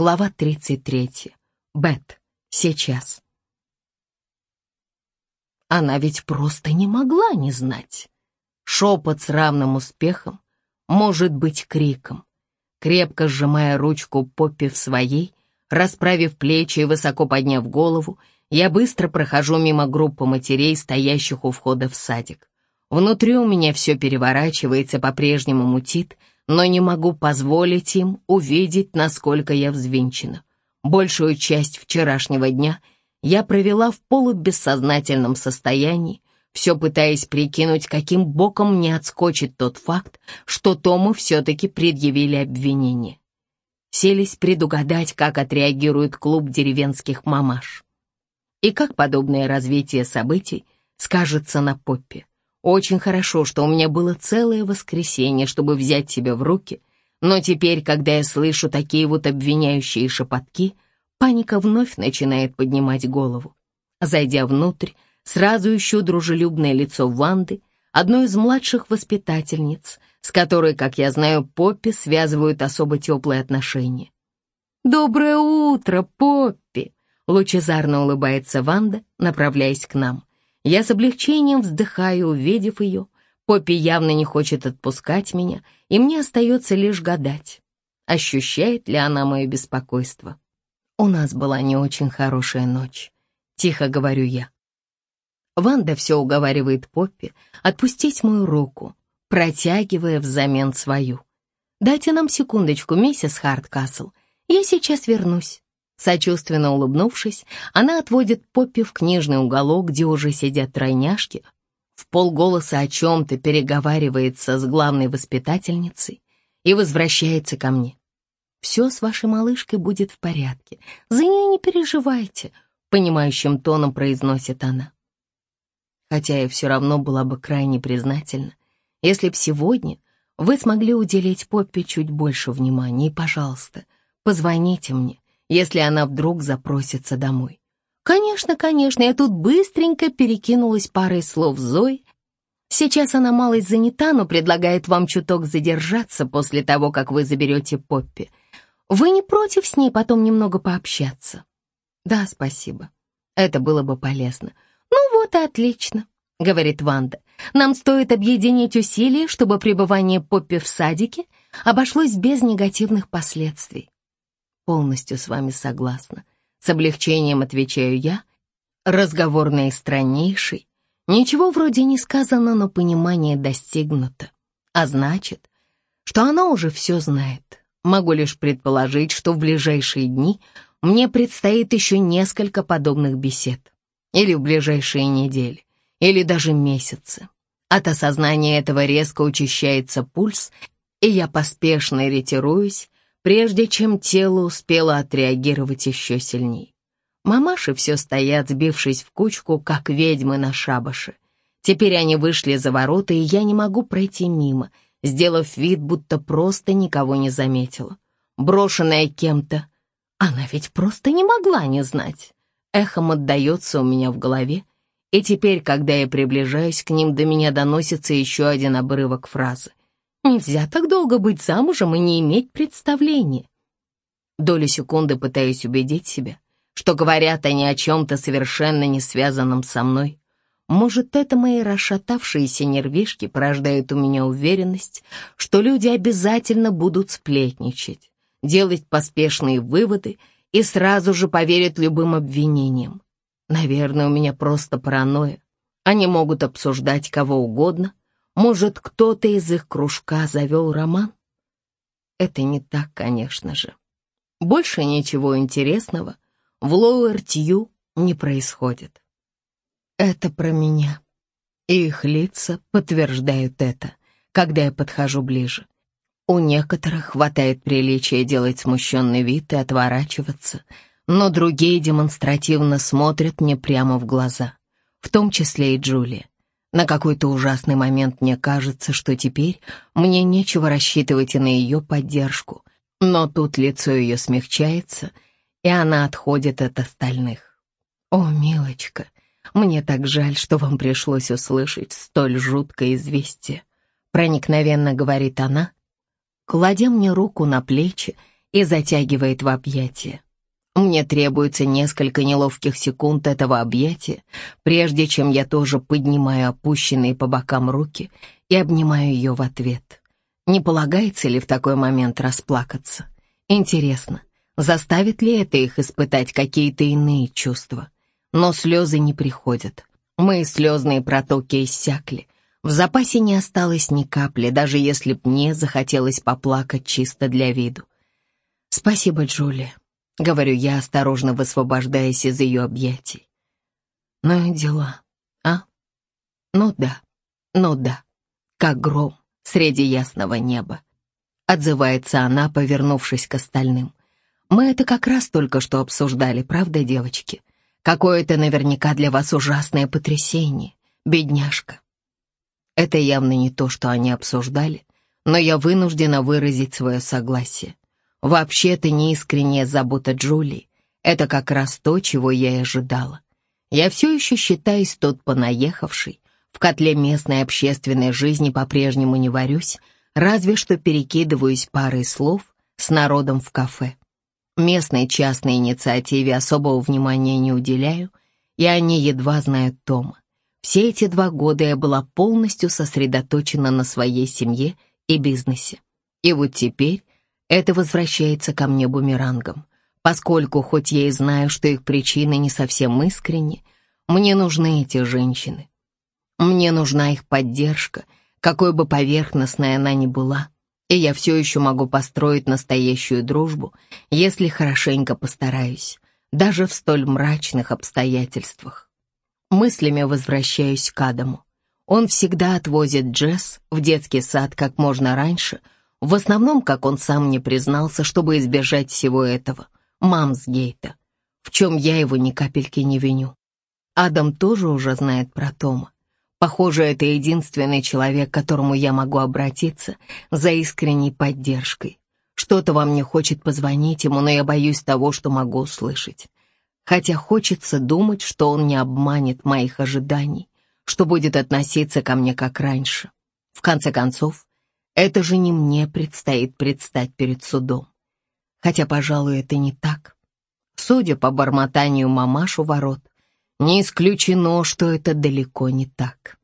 Глава 33. Бет. Сейчас. Она ведь просто не могла не знать. Шепот с равным успехом может быть криком. Крепко сжимая ручку Поппи в своей, расправив плечи и высоко подняв голову, я быстро прохожу мимо группы матерей, стоящих у входа в садик. Внутри у меня все переворачивается, по-прежнему мутит, но не могу позволить им увидеть, насколько я взвинчена. Большую часть вчерашнего дня я провела в полубессознательном состоянии, все пытаясь прикинуть, каким боком мне отскочит тот факт, что Тому все-таки предъявили обвинение. Селись предугадать, как отреагирует клуб деревенских мамаш. И как подобное развитие событий скажется на Поппе. Очень хорошо, что у меня было целое воскресенье, чтобы взять себя в руки, но теперь, когда я слышу такие вот обвиняющие шепотки, паника вновь начинает поднимать голову. Зайдя внутрь, сразу ищу дружелюбное лицо Ванды, одной из младших воспитательниц, с которой, как я знаю, Поппи связывают особо теплые отношения. «Доброе утро, Поппи!» — лучезарно улыбается Ванда, направляясь к нам. Я с облегчением вздыхаю, увидев ее. Поппи явно не хочет отпускать меня, и мне остается лишь гадать, ощущает ли она мое беспокойство. У нас была не очень хорошая ночь, тихо говорю я. Ванда все уговаривает Поппи отпустить мою руку, протягивая взамен свою. «Дайте нам секундочку, миссис Харткасл, я сейчас вернусь». Сочувственно улыбнувшись, она отводит Поппи в книжный уголок, где уже сидят тройняшки, в полголоса о чем-то переговаривается с главной воспитательницей и возвращается ко мне. «Все с вашей малышкой будет в порядке, за нее не переживайте», — понимающим тоном произносит она. Хотя я все равно была бы крайне признательна, если б сегодня вы смогли уделить Поппи чуть больше внимания, и, пожалуйста, позвоните мне, если она вдруг запросится домой. Конечно, конечно, я тут быстренько перекинулась парой слов с Зой. Сейчас она малость занята, но предлагает вам чуток задержаться после того, как вы заберете Поппи. Вы не против с ней потом немного пообщаться? Да, спасибо. Это было бы полезно. Ну вот и отлично, говорит Ванда. Нам стоит объединить усилия, чтобы пребывание Поппи в садике обошлось без негативных последствий. Полностью с вами согласна. С облегчением отвечаю я. Разговор наистраннейший. Ничего вроде не сказано, но понимание достигнуто. А значит, что она уже все знает. Могу лишь предположить, что в ближайшие дни мне предстоит еще несколько подобных бесед. Или в ближайшие недели, или даже месяцы. От осознания этого резко учащается пульс, и я поспешно ретируюсь, прежде чем тело успело отреагировать еще сильней. Мамаши все стоят, сбившись в кучку, как ведьмы на шабаше. Теперь они вышли за ворота, и я не могу пройти мимо, сделав вид, будто просто никого не заметила. Брошенная кем-то, она ведь просто не могла не знать. Эхом отдается у меня в голове, и теперь, когда я приближаюсь к ним, до меня доносится еще один обрывок фразы. Нельзя так долго быть замужем и не иметь представления. Долю секунды пытаюсь убедить себя, что говорят они о чем-то совершенно не связанном со мной. Может, это мои расшатавшиеся нервишки порождают у меня уверенность, что люди обязательно будут сплетничать, делать поспешные выводы и сразу же поверят любым обвинениям. Наверное, у меня просто паранойя. Они могут обсуждать кого угодно, может, кто-то из их кружка завел роман? Это не так, конечно же. Больше ничего интересного в Лоуэр-Тью не происходит. Это про меня. И их лица подтверждают это, когда я подхожу ближе. У некоторых хватает приличия делать смущенный вид и отворачиваться, но другие демонстративно смотрят мне прямо в глаза, в том числе и Джулия. На какой-то ужасный момент мне кажется, что теперь мне нечего рассчитывать и на ее поддержку, но тут лицо ее смягчается, и она отходит от остальных. «О, милочка, мне так жаль, что вам пришлось услышать столь жуткое известие», проникновенно говорит она, кладя мне руку на плечи и затягивает в объятия. Мне требуется несколько неловких секунд этого объятия, прежде чем я тоже поднимаю опущенные по бокам руки и обнимаю ее в ответ. Не полагается ли в такой момент расплакаться? Интересно, заставит ли это их испытать какие-то иные чувства? Но слезы не приходят. Мои слезные протоки иссякли. В запасе не осталось ни капли, даже если б мне захотелось поплакать чисто для виду. «Спасибо, Джулия», — говорю я, осторожно высвобождаясь из ее объятий. «Ну и дела, а? Ну да, ну да, как гром среди ясного неба», — отзывается она, повернувшись к остальным. «Мы это как раз только что обсуждали, правда, девочки? Какое-то наверняка для вас ужасное потрясение, бедняжка». Это явно не то, что они обсуждали, но я вынуждена выразить свое согласие. Вообще-то неискренняя забота Джулии — это как раз то, чего я и ожидала. Я все еще считаюсь тот понаехавший, в котле местной общественной жизни по-прежнему не варюсь, разве что перекидываюсь парой слов с народом в кафе. Местной частной инициативе особого внимания не уделяю, и они едва знают Тома. Все эти два года я была полностью сосредоточена на своей семье и бизнесе. И вот теперь это возвращается ко мне бумерангом, поскольку, хоть я и знаю, что их причины не совсем искренни, мне нужны эти женщины. Мне нужна их поддержка, какой бы поверхностной она ни была, и я все еще могу построить настоящую дружбу, если хорошенько постараюсь, даже в столь мрачных обстоятельствах. Мыслями возвращаюсь к Адаму. Он всегда отвозит Джесс в детский сад как можно раньше — в основном, как он сам не признался, чтобы избежать всего этого, Мамсгейта, в чем я его ни капельки не виню. Адам тоже уже знает про Тома. Похоже, это единственный человек, к которому я могу обратиться за искренней поддержкой. Что-то во мне хочет позвонить ему, но я боюсь того, что могу услышать. Хотя хочется думать, что он не обманет моих ожиданий, что будет относиться ко мне как раньше. В конце концов, это же не мне предстоит предстать перед судом. Хотя, пожалуй, это не так. Судя по бормотанию мамашу ворот, не исключено, что это далеко не так.